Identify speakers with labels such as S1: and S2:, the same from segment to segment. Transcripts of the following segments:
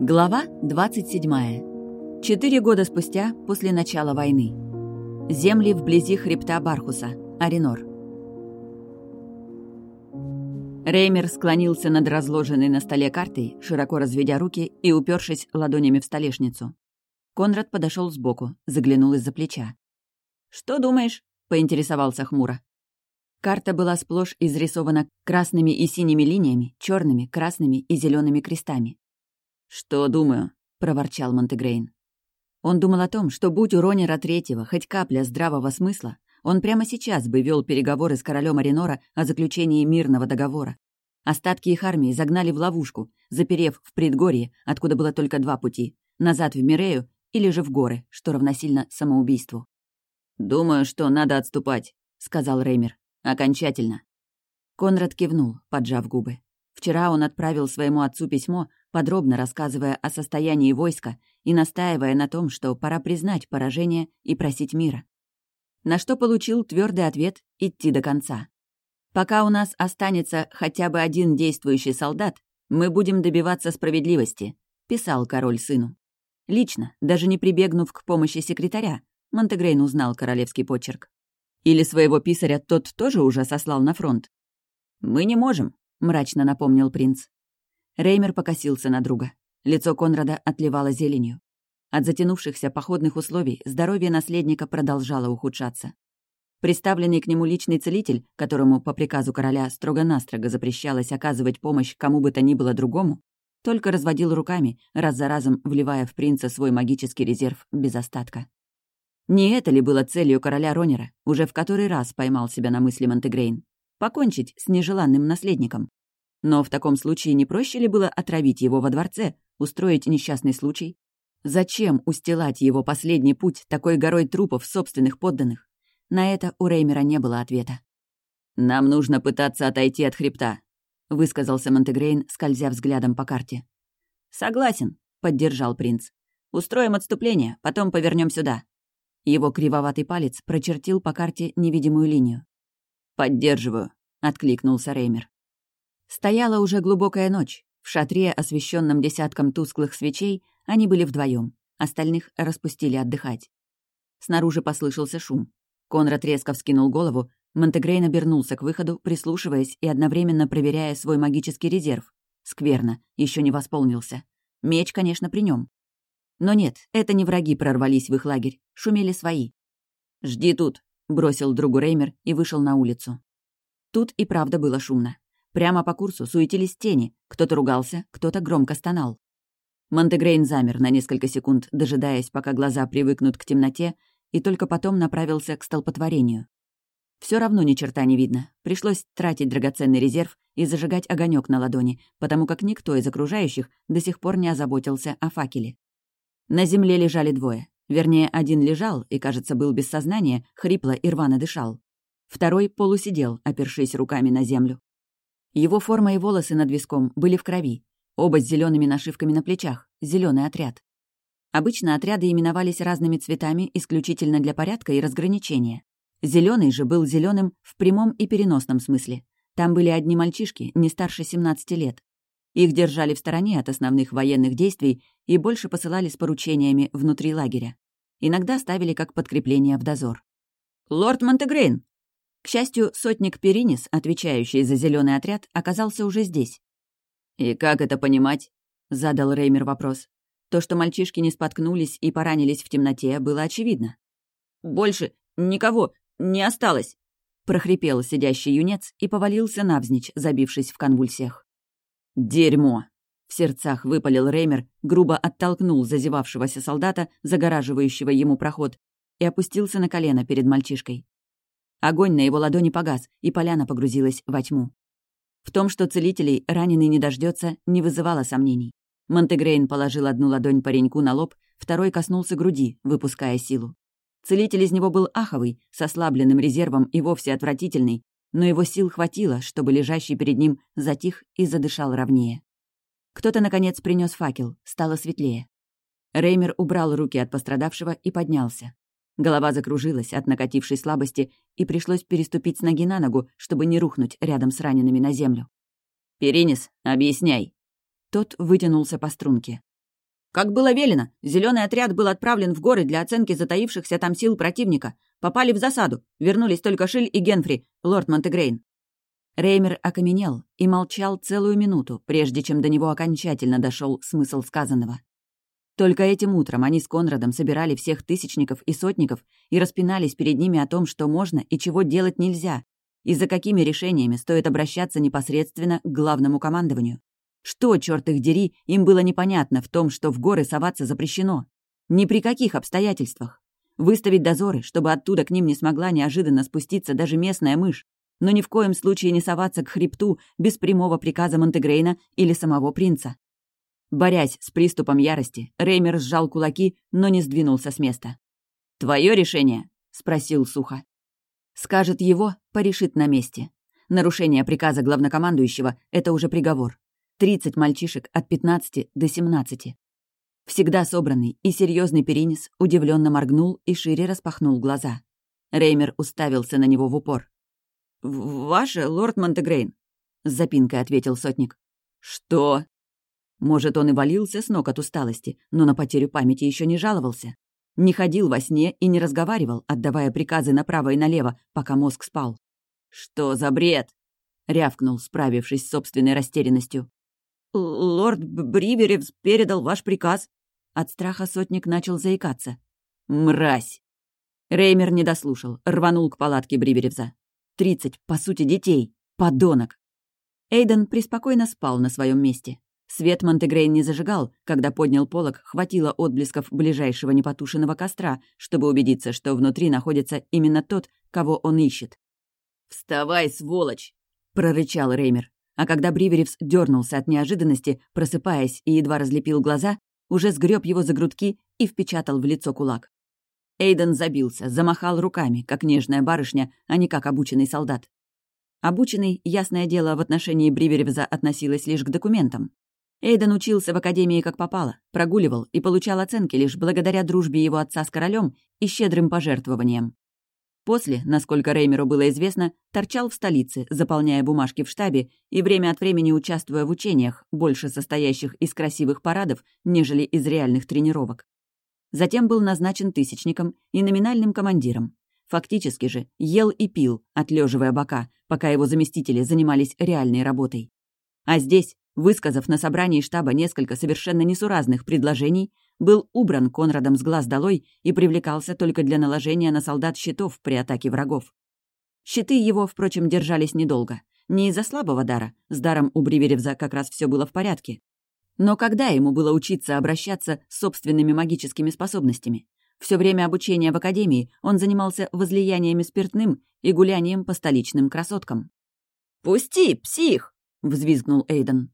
S1: Глава 27. Четыре года спустя, после начала войны. Земли вблизи хребта Бархуса, Аринор. Реймер склонился над разложенной на столе картой, широко разведя руки и упершись ладонями в столешницу. Конрад подошел сбоку, заглянул из-за плеча. «Что думаешь?» — поинтересовался хмуро. Карта была сплошь изрисована красными и синими линиями, черными, красными и зелеными крестами. «Что думаю?» — проворчал Монтегрейн. Он думал о том, что будь у Ронера Третьего хоть капля здравого смысла, он прямо сейчас бы вел переговоры с королем Аринора о заключении мирного договора. Остатки их армии загнали в ловушку, заперев в предгорье, откуда было только два пути — назад в Мирею или же в горы, что равносильно самоубийству. «Думаю, что надо отступать», — сказал Реймер. Окончательно. Конрад кивнул, поджав губы. Вчера он отправил своему отцу письмо, подробно рассказывая о состоянии войска и настаивая на том, что пора признать поражение и просить мира. На что получил твердый ответ идти до конца. Пока у нас останется хотя бы один действующий солдат, мы будем добиваться справедливости, писал король сыну. Лично, даже не прибегнув к помощи секретаря, Монтегрейн узнал королевский почерк. Или своего писаря тот тоже уже сослал на фронт? «Мы не можем», — мрачно напомнил принц. Реймер покосился на друга. Лицо Конрада отливало зеленью. От затянувшихся походных условий здоровье наследника продолжало ухудшаться. Приставленный к нему личный целитель, которому по приказу короля строго-настрого запрещалось оказывать помощь кому бы то ни было другому, только разводил руками, раз за разом вливая в принца свой магический резерв без остатка. Не это ли было целью короля Ронера? Уже в который раз поймал себя на мысли Монтегрейн. Покончить с нежеланным наследником. Но в таком случае не проще ли было отравить его во дворце, устроить несчастный случай? Зачем устилать его последний путь такой горой трупов собственных подданных? На это у Реймера не было ответа. «Нам нужно пытаться отойти от хребта», — высказался Монтегрейн, скользя взглядом по карте. «Согласен», — поддержал принц. «Устроим отступление, потом повернем сюда. Его кривоватый палец прочертил по карте невидимую линию. «Поддерживаю», — откликнулся Реймер. Стояла уже глубокая ночь. В шатре, освещенном десятком тусклых свечей, они были вдвоем. Остальных распустили отдыхать. Снаружи послышался шум. Конрад резко вскинул голову, Монтегрейн обернулся к выходу, прислушиваясь и одновременно проверяя свой магический резерв. Скверно, еще не восполнился. Меч, конечно, при нем. Но нет, это не враги прорвались в их лагерь, шумели свои. «Жди тут», — бросил другу Реймер и вышел на улицу. Тут и правда было шумно. Прямо по курсу суетились тени, кто-то ругался, кто-то громко стонал. Монтегрейн замер на несколько секунд, дожидаясь, пока глаза привыкнут к темноте, и только потом направился к столпотворению. Все равно ни черта не видно. Пришлось тратить драгоценный резерв и зажигать огонек на ладони, потому как никто из окружающих до сих пор не озаботился о факеле. На земле лежали двое. Вернее, один лежал и, кажется, был без сознания, хрипло и рвано дышал. Второй полусидел, опершись руками на землю. Его форма и волосы над виском были в крови. Оба с зелеными нашивками на плечах. зеленый отряд. Обычно отряды именовались разными цветами исключительно для порядка и разграничения. Зеленый же был зеленым в прямом и переносном смысле. Там были одни мальчишки, не старше 17 лет. Их держали в стороне от основных военных действий и больше посылали с поручениями внутри лагеря. Иногда ставили как подкрепление в дозор. «Лорд Монтегрейн!» К счастью, сотник Перинис, отвечающий за зеленый отряд, оказался уже здесь. «И как это понимать?» — задал Реймер вопрос. То, что мальчишки не споткнулись и поранились в темноте, было очевидно. «Больше никого не осталось!» — прохрипел сидящий юнец и повалился навзничь, забившись в конвульсиях. «Дерьмо!» — в сердцах выпалил Реймер, грубо оттолкнул зазевавшегося солдата, загораживающего ему проход, и опустился на колено перед мальчишкой. Огонь на его ладони погас, и поляна погрузилась во тьму. В том, что целителей раненый не дождется, не вызывало сомнений. Монтегрейн положил одну ладонь пареньку на лоб, второй коснулся груди, выпуская силу. Целитель из него был аховый, с ослабленным резервом и вовсе отвратительный, но его сил хватило, чтобы лежащий перед ним затих и задышал ровнее. Кто-то, наконец, принес факел, стало светлее. Реймер убрал руки от пострадавшего и поднялся. Голова закружилась от накатившей слабости, и пришлось переступить с ноги на ногу, чтобы не рухнуть рядом с ранеными на землю. «Перенес, объясняй!» Тот вытянулся по струнке. «Как было велено, зеленый отряд был отправлен в горы для оценки затаившихся там сил противника. Попали в засаду. Вернулись только Шиль и Генфри, лорд Монтегрейн. Реймер окаменел и молчал целую минуту, прежде чем до него окончательно дошел смысл сказанного. Только этим утром они с Конрадом собирали всех тысячников и сотников и распинались перед ними о том, что можно и чего делать нельзя, и за какими решениями стоит обращаться непосредственно к главному командованию. Что, черт их дери, им было непонятно в том, что в горы соваться запрещено. Ни при каких обстоятельствах. Выставить дозоры, чтобы оттуда к ним не смогла неожиданно спуститься даже местная мышь, но ни в коем случае не соваться к хребту без прямого приказа Монтегрейна или самого принца. Борясь с приступом ярости, Реймер сжал кулаки, но не сдвинулся с места. «Твое решение?» — спросил сухо. «Скажет его, порешит на месте. Нарушение приказа главнокомандующего — это уже приговор. Тридцать мальчишек от пятнадцати до семнадцати. Всегда собранный и серьезный Перинис удивленно моргнул и шире распахнул глаза. Реймер уставился на него в упор. «Ваше, лорд Монтегрейн», — с запинкой ответил сотник. «Что?» Может, он и валился с ног от усталости, но на потерю памяти еще не жаловался. Не ходил во сне и не разговаривал, отдавая приказы направо и налево, пока мозг спал. «Что за бред?» — рявкнул, справившись с собственной растерянностью. «Лорд Бриверевс передал ваш приказ». От страха сотник начал заикаться. «Мразь!» Реймер не дослушал, рванул к палатке Бриверевза. Тридцать, по сути, детей. Подонок. Эйден преспокойно спал на своем месте. Свет Монтегрейн не зажигал, когда поднял полог, хватило отблесков ближайшего непотушенного костра, чтобы убедиться, что внутри находится именно тот, кого он ищет. «Вставай, сволочь!» — прорычал Реймер. А когда Бриверевс дернулся от неожиданности, просыпаясь и едва разлепил глаза, уже сгреб его за грудки и впечатал в лицо кулак. Эйден забился, замахал руками, как нежная барышня, а не как обученный солдат. Обученный, ясное дело, в отношении Бриверевза относилось лишь к документам. Эйден учился в академии как попало, прогуливал и получал оценки лишь благодаря дружбе его отца с королем и щедрым пожертвованиям. После, насколько Реймеру было известно, торчал в столице, заполняя бумажки в штабе и время от времени участвуя в учениях, больше состоящих из красивых парадов, нежели из реальных тренировок. Затем был назначен тысячником и номинальным командиром. Фактически же ел и пил, отлеживая бока, пока его заместители занимались реальной работой. А здесь, высказав на собрании штаба несколько совершенно несуразных предложений, был убран Конрадом с глаз долой и привлекался только для наложения на солдат щитов при атаке врагов. Щиты его, впрочем, держались недолго. Не из-за слабого дара, с даром у Бриверевза как раз все было в порядке. Но когда ему было учиться обращаться с собственными магическими способностями? Все время обучения в академии он занимался возлияниями спиртным и гулянием по столичным красоткам. «Пусти, псих!» — взвизгнул Эйден.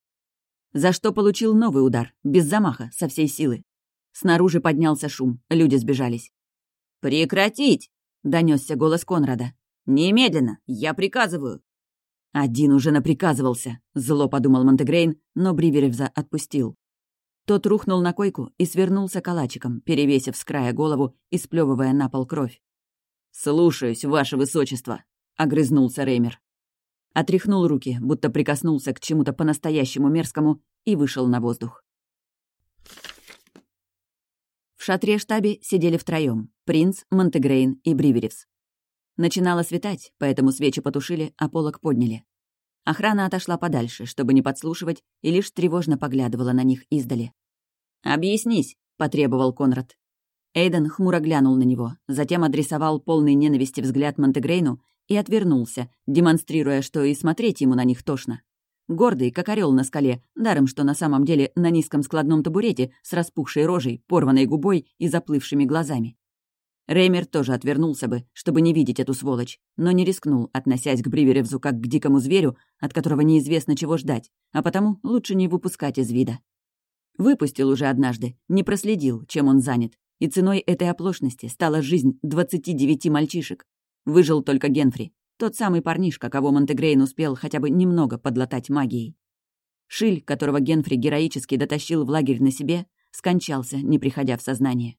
S1: За что получил новый удар, без замаха, со всей силы. Снаружи поднялся шум, люди сбежались. «Прекратить!» — донесся голос Конрада. «Немедленно! Я приказываю!» «Один уже наприказывался», — зло подумал Монтегрейн, но Бриверевза отпустил. Тот рухнул на койку и свернулся калачиком, перевесив с края голову и сплевывая на пол кровь. «Слушаюсь, ваше высочество», — огрызнулся Реймер. Отряхнул руки, будто прикоснулся к чему-то по-настоящему мерзкому и вышел на воздух. В шатре-штабе сидели втроем: принц, Монтегрейн и Бриверевс. Начинало светать, поэтому свечи потушили, а полок подняли. Охрана отошла подальше, чтобы не подслушивать, и лишь тревожно поглядывала на них издали. «Объяснись», — потребовал Конрад. Эйден хмуро глянул на него, затем адресовал полный ненависти взгляд Монтегрейну и отвернулся, демонстрируя, что и смотреть ему на них тошно. Гордый, как орел на скале, даром, что на самом деле на низком складном табурете с распухшей рожей, порванной губой и заплывшими глазами. Реймер тоже отвернулся бы, чтобы не видеть эту сволочь, но не рискнул, относясь к Бриверевзу как к дикому зверю, от которого неизвестно чего ждать, а потому лучше не выпускать из вида. Выпустил уже однажды, не проследил, чем он занят, и ценой этой оплошности стала жизнь 29 мальчишек. Выжил только Генфри, тот самый парнишка, кого Монтегрейн успел хотя бы немного подлатать магией. Шиль, которого Генфри героически дотащил в лагерь на себе, скончался, не приходя в сознание.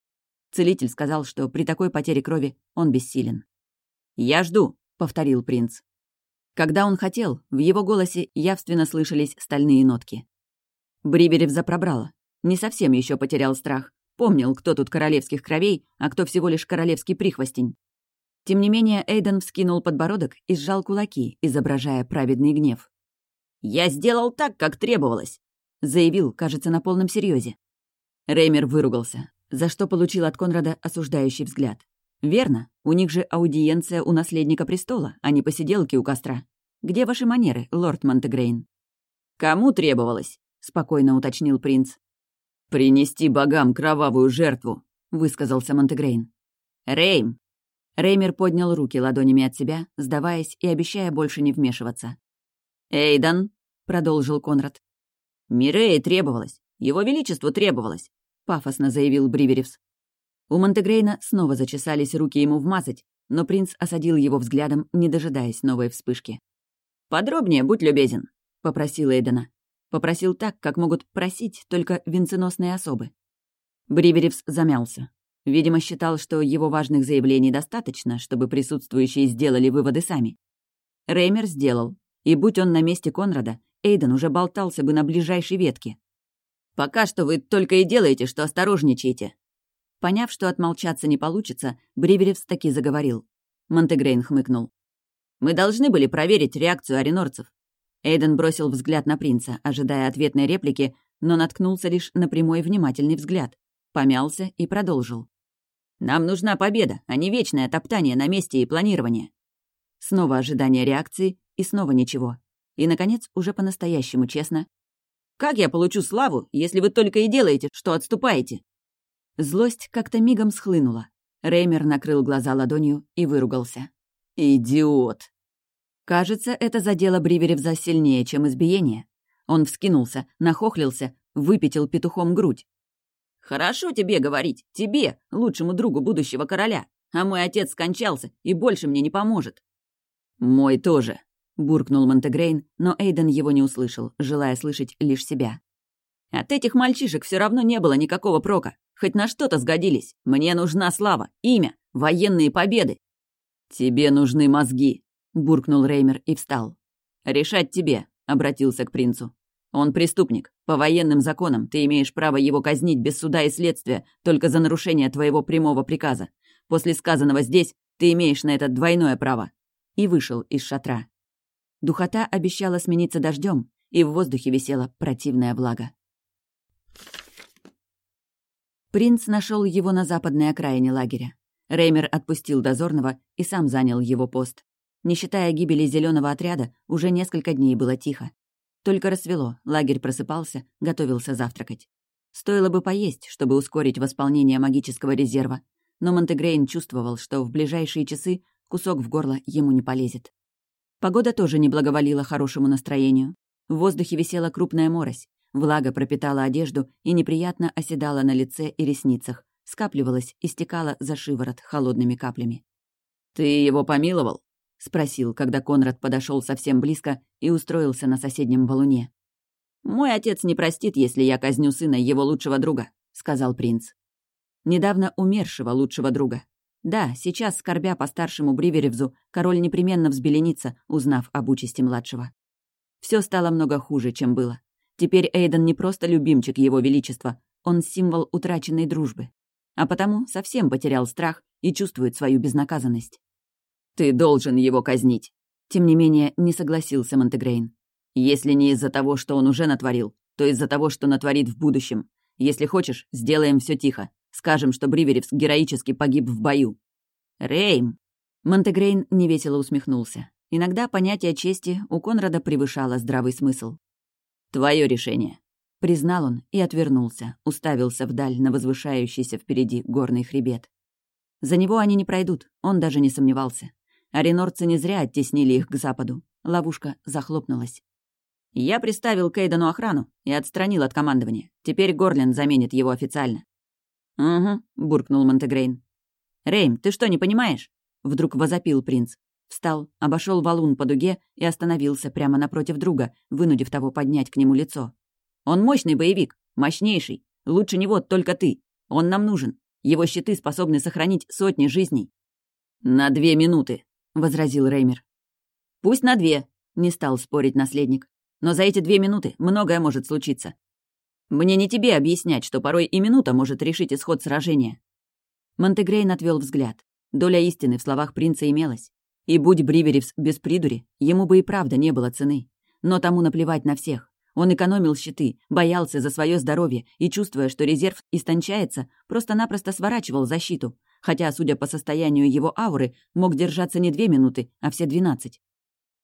S1: Целитель сказал, что при такой потере крови он бессилен. «Я жду», — повторил принц. Когда он хотел, в его голосе явственно слышались стальные нотки. Бриберев запробрала. Не совсем еще потерял страх. Помнил, кто тут королевских кровей, а кто всего лишь королевский прихвостень. Тем не менее, Эйден вскинул подбородок и сжал кулаки, изображая праведный гнев. «Я сделал так, как требовалось», — заявил, кажется, на полном серьезе. Реймер выругался, за что получил от Конрада осуждающий взгляд. «Верно, у них же аудиенция у наследника престола, а не посиделки у костра. Где ваши манеры, лорд Монтегрейн?» «Кому требовалось?» — спокойно уточнил принц. «Принести богам кровавую жертву», — высказался Монтегрейн. «Рейм!» Реймер поднял руки ладонями от себя, сдаваясь и обещая больше не вмешиваться. «Эйдан!» — продолжил Конрад. «Мирее требовалось. Его Величеству требовалось», — пафосно заявил Бриверевс. У Монтегрейна снова зачесались руки ему вмазать, но принц осадил его взглядом, не дожидаясь новой вспышки. «Подробнее, будь любезен», — попросил Эйдена. Попросил так, как могут просить только венценосные особы. Бриверевс замялся. Видимо, считал, что его важных заявлений достаточно, чтобы присутствующие сделали выводы сами. Реймер сделал, и будь он на месте Конрада, Эйден уже болтался бы на ближайшей ветке. «Пока что вы только и делаете, что осторожничаете». Поняв, что отмолчаться не получится, Бриверевс таки заговорил. Монтегрейн хмыкнул. «Мы должны были проверить реакцию аренорцев. Эйден бросил взгляд на принца, ожидая ответной реплики, но наткнулся лишь на прямой внимательный взгляд. Помялся и продолжил. «Нам нужна победа, а не вечное топтание на месте и планирование». Снова ожидание реакции и снова ничего. И, наконец, уже по-настоящему честно. «Как я получу славу, если вы только и делаете, что отступаете?» Злость как-то мигом схлынула. Реймер накрыл глаза ладонью и выругался. «Идиот!» Кажется, это задело Бриверевза сильнее, чем избиение. Он вскинулся, нахохлился, выпятил петухом грудь. «Хорошо тебе говорить, тебе, лучшему другу будущего короля, а мой отец скончался и больше мне не поможет». «Мой тоже», — буркнул Монтегрейн, но Эйден его не услышал, желая слышать лишь себя. «От этих мальчишек все равно не было никакого прока. Хоть на что-то сгодились. Мне нужна слава, имя, военные победы». «Тебе нужны мозги», — буркнул Реймер и встал. «Решать тебе», — обратился к принцу. «Он преступник. По военным законам ты имеешь право его казнить без суда и следствия только за нарушение твоего прямого приказа. После сказанного здесь ты имеешь на это двойное право». И вышел из шатра. Духота обещала смениться дождем, и в воздухе висела противная влага. Принц нашел его на западной окраине лагеря. Реймер отпустил дозорного и сам занял его пост. Не считая гибели зеленого отряда, уже несколько дней было тихо. Только рассвело, лагерь просыпался, готовился завтракать. Стоило бы поесть, чтобы ускорить восполнение магического резерва, но Монтегрейн чувствовал, что в ближайшие часы кусок в горло ему не полезет. Погода тоже не благоволила хорошему настроению. В воздухе висела крупная морось, влага пропитала одежду и неприятно оседала на лице и ресницах, скапливалась и стекала за шиворот холодными каплями. «Ты его помиловал?» — спросил, когда Конрад подошел совсем близко и устроился на соседнем валуне. «Мой отец не простит, если я казню сына его лучшего друга», — сказал принц. Недавно умершего лучшего друга. Да, сейчас, скорбя по старшему Бриверевзу, король непременно взбеленится, узнав об участи младшего. Все стало много хуже, чем было. Теперь Эйден не просто любимчик его величества, он символ утраченной дружбы. А потому совсем потерял страх и чувствует свою безнаказанность. «Ты должен его казнить!» Тем не менее, не согласился Монтегрейн. «Если не из-за того, что он уже натворил, то из-за того, что натворит в будущем. Если хочешь, сделаем все тихо. Скажем, что Бриверевс героически погиб в бою». «Рейм!» Монтегрейн невесело усмехнулся. Иногда понятие чести у Конрада превышало здравый смысл. «Твое решение», — признал он и отвернулся, уставился вдаль на возвышающийся впереди горный хребет. За него они не пройдут, он даже не сомневался. Аренорцы не зря оттеснили их к западу. Ловушка захлопнулась. Я приставил Кейдену охрану и отстранил от командования. Теперь Горлин заменит его официально. «Угу», — буркнул Монтегрейн. «Рейм, ты что, не понимаешь?» Вдруг возопил принц. Встал, обошел валун по дуге и остановился прямо напротив друга, вынудив того поднять к нему лицо. «Он мощный боевик, мощнейший. Лучше него только ты. Он нам нужен. Его щиты способны сохранить сотни жизней». «На две минуты», — возразил Реймер. «Пусть на две», — не стал спорить наследник. «Но за эти две минуты многое может случиться. Мне не тебе объяснять, что порой и минута может решить исход сражения». Монтегрейн отвел взгляд. Доля истины в словах принца имелась. И будь Бриверевс без придури, ему бы и правда не было цены. Но тому наплевать на всех. Он экономил щиты, боялся за свое здоровье и, чувствуя, что резерв истончается, просто-напросто сворачивал защиту, хотя, судя по состоянию его ауры, мог держаться не две минуты, а все двенадцать.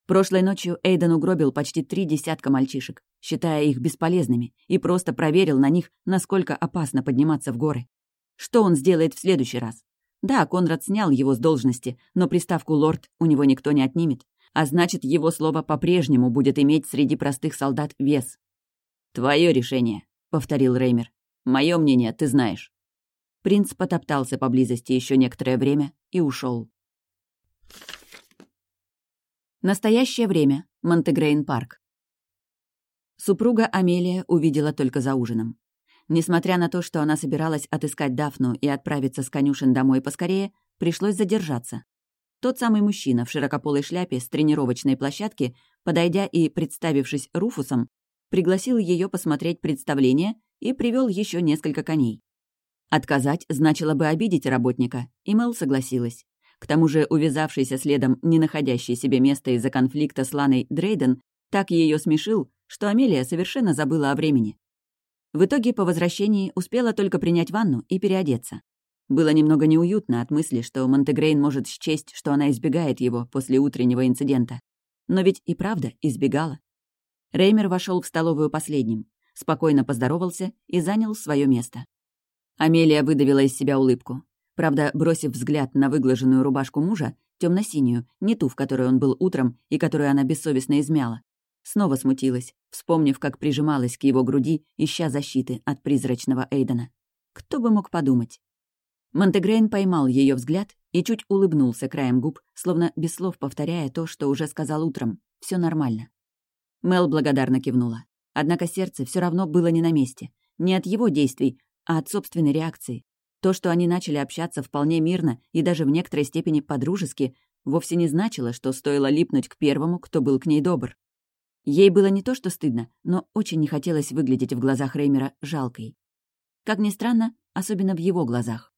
S1: Прошлой ночью Эйден угробил почти три десятка мальчишек, считая их бесполезными, и просто проверил на них, насколько опасно подниматься в горы. Что он сделает в следующий раз? Да, Конрад снял его с должности, но приставку «лорд» у него никто не отнимет а значит, его слово по-прежнему будет иметь среди простых солдат вес. «Твое решение», — повторил Реймер. «Мое мнение ты знаешь». Принц потоптался поблизости еще некоторое время и ушел. Настоящее время. Монтегрейн-парк. Супруга Амелия увидела только за ужином. Несмотря на то, что она собиралась отыскать Дафну и отправиться с конюшен домой поскорее, пришлось задержаться. Тот самый мужчина в широкополой шляпе с тренировочной площадки, подойдя и представившись Руфусом, пригласил ее посмотреть представление и привел еще несколько коней. Отказать значило бы обидеть работника, и Мэл согласилась. К тому же увязавшийся следом, не находящий себе места из-за конфликта с Ланой Дрейден, так ее смешил, что Амелия совершенно забыла о времени. В итоге по возвращении успела только принять ванну и переодеться. Было немного неуютно от мысли, что Монтегрейн может счесть, что она избегает его после утреннего инцидента. Но ведь и правда избегала. Реймер вошел в столовую последним, спокойно поздоровался и занял свое место. Амелия выдавила из себя улыбку. Правда, бросив взгляд на выглаженную рубашку мужа, темно синюю не ту, в которой он был утром и которую она бессовестно измяла, снова смутилась, вспомнив, как прижималась к его груди, ища защиты от призрачного Эйдена. Кто бы мог подумать? Монтегрейн поймал ее взгляд и чуть улыбнулся краем губ, словно без слов повторяя то, что уже сказал утром. Все нормально. Мел благодарно кивнула. Однако сердце все равно было не на месте. Не от его действий, а от собственной реакции. То, что они начали общаться вполне мирно и даже в некоторой степени подружески, вовсе не значило, что стоило липнуть к первому, кто был к ней добр. Ей было не то что стыдно, но очень не хотелось выглядеть в глазах Реймера жалкой. Как ни странно, особенно в его глазах.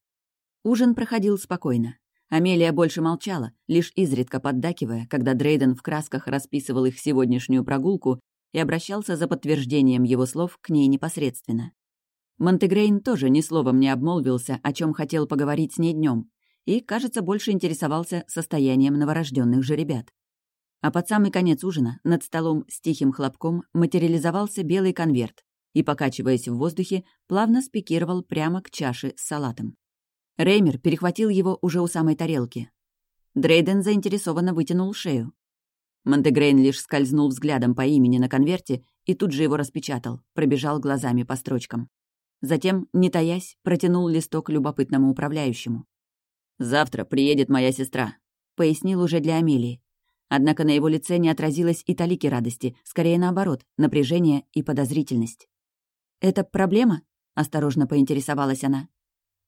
S1: Ужин проходил спокойно. Амелия больше молчала, лишь изредка поддакивая, когда Дрейден в красках расписывал их сегодняшнюю прогулку и обращался за подтверждением его слов к ней непосредственно. Монтегрейн тоже ни словом не обмолвился, о чем хотел поговорить с ней днем, и, кажется, больше интересовался состоянием новорожденных жеребят. А под самый конец ужина над столом с тихим хлопком материализовался белый конверт и, покачиваясь в воздухе, плавно спикировал прямо к чаше с салатом. Реймер перехватил его уже у самой тарелки. Дрейден заинтересованно вытянул шею. Монтегрейн лишь скользнул взглядом по имени на конверте и тут же его распечатал, пробежал глазами по строчкам. Затем, не таясь, протянул листок любопытному управляющему. «Завтра приедет моя сестра», — пояснил уже для Амелии. Однако на его лице не отразилось и талики радости, скорее наоборот, напряжение и подозрительность. «Это проблема?» — осторожно поинтересовалась она.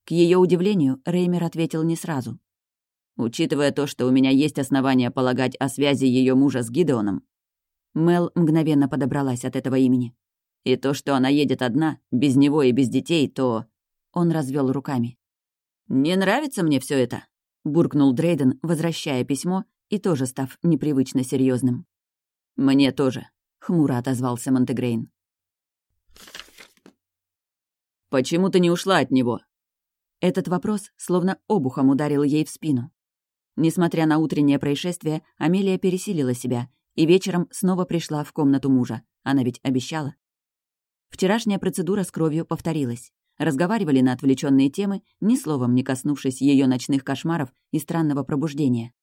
S1: К ее удивлению, Реймер ответил не сразу. «Учитывая то, что у меня есть основания полагать о связи ее мужа с Гидеоном». Мел мгновенно подобралась от этого имени. «И то, что она едет одна, без него и без детей, то...» Он развел руками. «Не нравится мне все это», — буркнул Дрейден, возвращая письмо и тоже став непривычно серьезным. «Мне тоже», — хмуро отозвался Монтегрейн. «Почему ты не ушла от него?» Этот вопрос словно обухом ударил ей в спину. Несмотря на утреннее происшествие, Амелия пересилила себя и вечером снова пришла в комнату мужа. Она ведь обещала. Вчерашняя процедура с кровью повторилась. Разговаривали на отвлеченные темы, ни словом не коснувшись ее ночных кошмаров и странного пробуждения.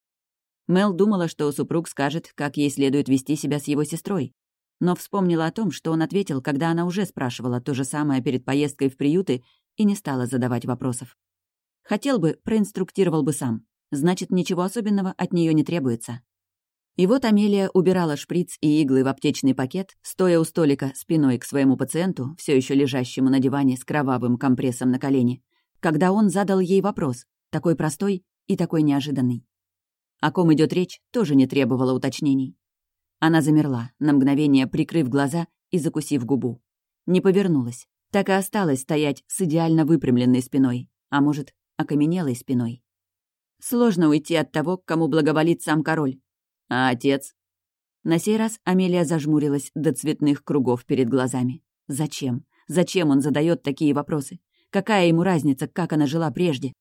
S1: Мел думала, что супруг скажет, как ей следует вести себя с его сестрой. Но вспомнила о том, что он ответил, когда она уже спрашивала то же самое перед поездкой в приюты и не стала задавать вопросов. Хотел бы, проинструктировал бы сам. Значит, ничего особенного от нее не требуется. И вот Амелия убирала шприц и иглы в аптечный пакет, стоя у столика спиной к своему пациенту, все еще лежащему на диване с кровавым компрессом на колени, когда он задал ей вопрос, такой простой и такой неожиданный. О ком идет речь, тоже не требовало уточнений. Она замерла, на мгновение прикрыв глаза и закусив губу. Не повернулась. Так и осталась стоять с идеально выпрямленной спиной. А может, окаменелой спиной. Сложно уйти от того, кому благоволит сам король. А отец? На сей раз Амелия зажмурилась до цветных кругов перед глазами. Зачем? Зачем он задает такие вопросы? Какая ему разница, как она жила прежде?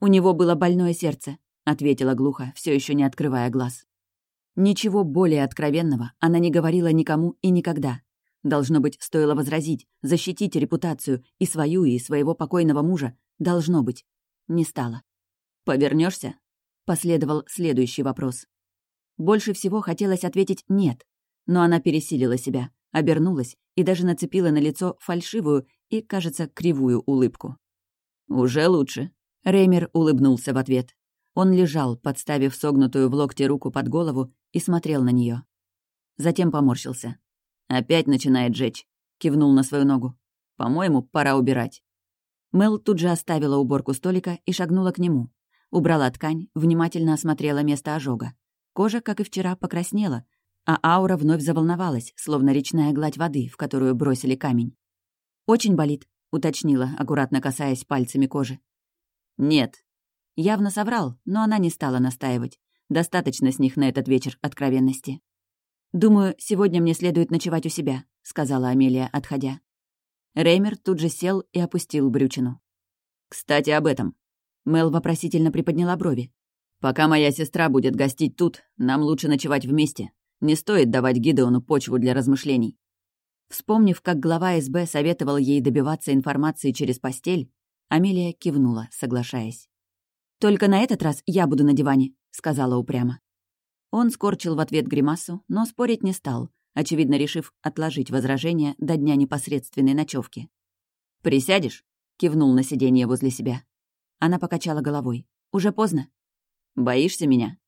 S1: У него было больное сердце, ответила глухо, все еще не открывая глаз. Ничего более откровенного она не говорила никому и никогда. Должно быть, стоило возразить, защитить репутацию и свою, и своего покойного мужа. Должно быть. Не стало. Повернешься? Последовал следующий вопрос. Больше всего хотелось ответить «нет», но она пересилила себя, обернулась и даже нацепила на лицо фальшивую и, кажется, кривую улыбку. «Уже лучше», — Реймер улыбнулся в ответ. Он лежал, подставив согнутую в локте руку под голову, и смотрел на нее. Затем поморщился. «Опять начинает жечь», — кивнул на свою ногу. «По-моему, пора убирать». Мел тут же оставила уборку столика и шагнула к нему. Убрала ткань, внимательно осмотрела место ожога. Кожа, как и вчера, покраснела, а аура вновь заволновалась, словно речная гладь воды, в которую бросили камень. «Очень болит», — уточнила, аккуратно касаясь пальцами кожи. «Нет». Явно соврал, но она не стала настаивать. Достаточно с них на этот вечер откровенности. «Думаю, сегодня мне следует ночевать у себя», — сказала Амелия, отходя. Реймер тут же сел и опустил брючину. «Кстати, об этом». Мел вопросительно приподняла брови. «Пока моя сестра будет гостить тут, нам лучше ночевать вместе. Не стоит давать Гидеону почву для размышлений». Вспомнив, как глава СБ советовал ей добиваться информации через постель, Амелия кивнула, соглашаясь. «Только на этот раз я буду на диване», — сказала упрямо. Он скорчил в ответ гримасу, но спорить не стал, очевидно решив отложить возражение до дня непосредственной ночевки. «Присядешь?» — кивнул на сиденье возле себя. Она покачала головой. «Уже поздно». «Боишься меня?»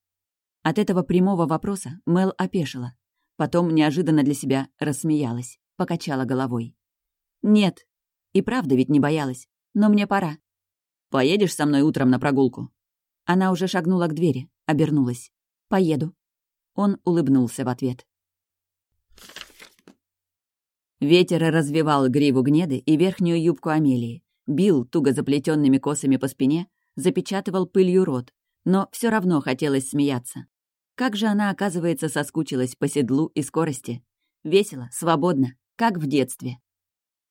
S1: От этого прямого вопроса Мел опешила. Потом неожиданно для себя рассмеялась, покачала головой. «Нет. И правда ведь не боялась. Но мне пора». «Поедешь со мной утром на прогулку?» Она уже шагнула к двери, обернулась. «Поеду». Он улыбнулся в ответ. Ветер развивал гриву гнеды и верхнюю юбку Амелии, бил туго заплетенными косами по спине, запечатывал пылью рот, но все равно хотелось смеяться. Как же она, оказывается, соскучилась по седлу и скорости. Весело, свободно, как в детстве.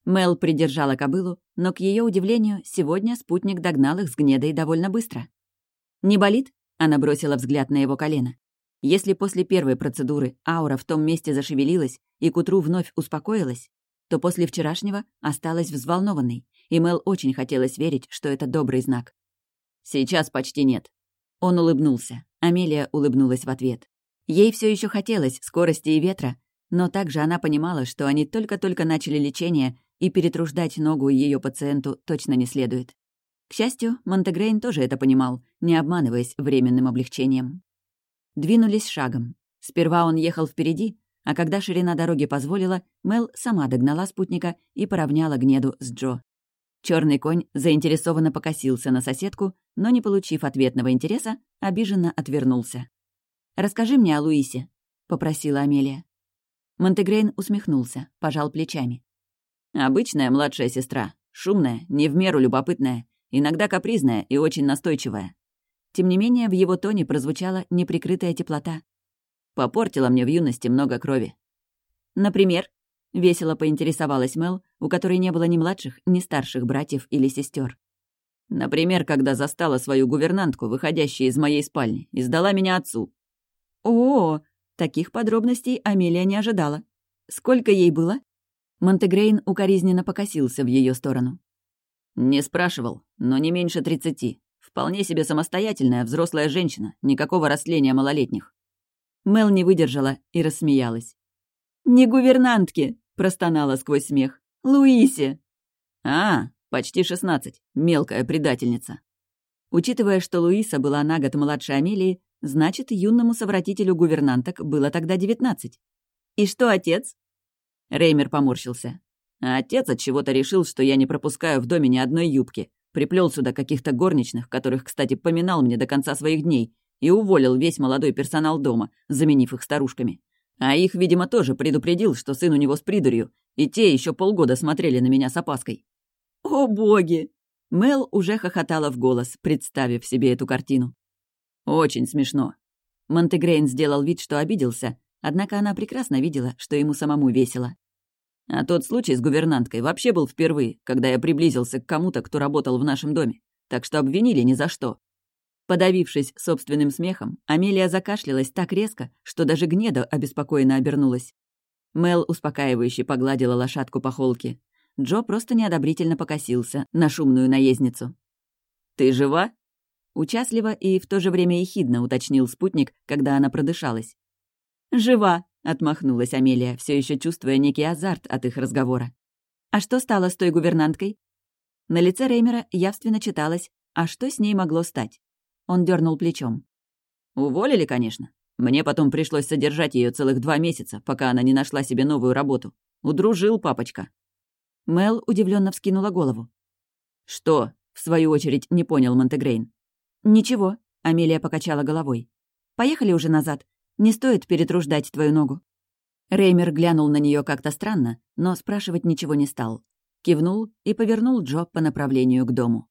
S1: Мел придержала кобылу, но, к ее удивлению, сегодня спутник догнал их с гнедой довольно быстро. «Не болит?» — она бросила взгляд на его колено. Если после первой процедуры аура в том месте зашевелилась и к утру вновь успокоилась, то после вчерашнего осталась взволнованной, и Мел очень хотелось верить, что это добрый знак. «Сейчас почти нет». Он улыбнулся. Амелия улыбнулась в ответ. Ей все еще хотелось скорости и ветра, но также она понимала, что они только-только начали лечение, и перетруждать ногу ее пациенту точно не следует. К счастью, Монтегрейн тоже это понимал, не обманываясь временным облегчением. Двинулись шагом. Сперва он ехал впереди, а когда ширина дороги позволила, Мел сама догнала спутника и поравняла гнеду с Джо. Черный конь заинтересованно покосился на соседку, но, не получив ответного интереса, обиженно отвернулся. «Расскажи мне о Луисе», — попросила Амелия. Монтегрейн усмехнулся, пожал плечами. «Обычная младшая сестра, шумная, не в меру любопытная, иногда капризная и очень настойчивая. Тем не менее, в его тоне прозвучала неприкрытая теплота. Попортила мне в юности много крови. «Например?» — весело поинтересовалась Мел, у которой не было ни младших, ни старших братьев или сестер. «Например, когда застала свою гувернантку, выходящей из моей спальни, и сдала меня отцу». «О, таких подробностей Амелия не ожидала. Сколько ей было?» Монтегрейн укоризненно покосился в ее сторону. «Не спрашивал, но не меньше тридцати. Вполне себе самостоятельная взрослая женщина, никакого растления малолетних». Мел не выдержала и рассмеялась. «Не гувернантки!» — простонала сквозь смех. «Луисе!» «А, почти шестнадцать. Мелкая предательница». Учитывая, что Луиса была на год младше Амелии, значит, юному совратителю гувернанток было тогда девятнадцать. «И что отец?» Реймер поморщился. А отец от чего-то решил, что я не пропускаю в доме ни одной юбки. Приплел сюда каких-то горничных, которых, кстати, поминал мне до конца своих дней, и уволил весь молодой персонал дома, заменив их старушками. А их, видимо, тоже предупредил, что сын у него с придурью, и те еще полгода смотрели на меня с опаской. «О, боги!» Мел уже хохотала в голос, представив себе эту картину. «Очень смешно». Монтегрейн сделал вид, что обиделся, однако она прекрасно видела, что ему самому весело. А тот случай с гувернанткой вообще был впервые, когда я приблизился к кому-то, кто работал в нашем доме, так что обвинили ни за что. Подавившись собственным смехом, Амелия закашлялась так резко, что даже Гнеда обеспокоенно обернулась. Мел успокаивающе погладила лошадку по холке. Джо просто неодобрительно покосился на шумную наездницу. «Ты жива?» Участливо и в то же время ехидно уточнил спутник, когда она продышалась. «Жива», — отмахнулась Амелия, все еще чувствуя некий азарт от их разговора. «А что стало с той гувернанткой?» На лице Реймера явственно читалось «А что с ней могло стать?» Он дернул плечом. «Уволили, конечно. Мне потом пришлось содержать ее целых два месяца, пока она не нашла себе новую работу. Удружил папочка». Мел удивленно вскинула голову. «Что?» — в свою очередь не понял Монтегрейн. «Ничего», — Амелия покачала головой. «Поехали уже назад. Не стоит перетруждать твою ногу». Реймер глянул на нее как-то странно, но спрашивать ничего не стал. Кивнул и повернул Джо по направлению к дому.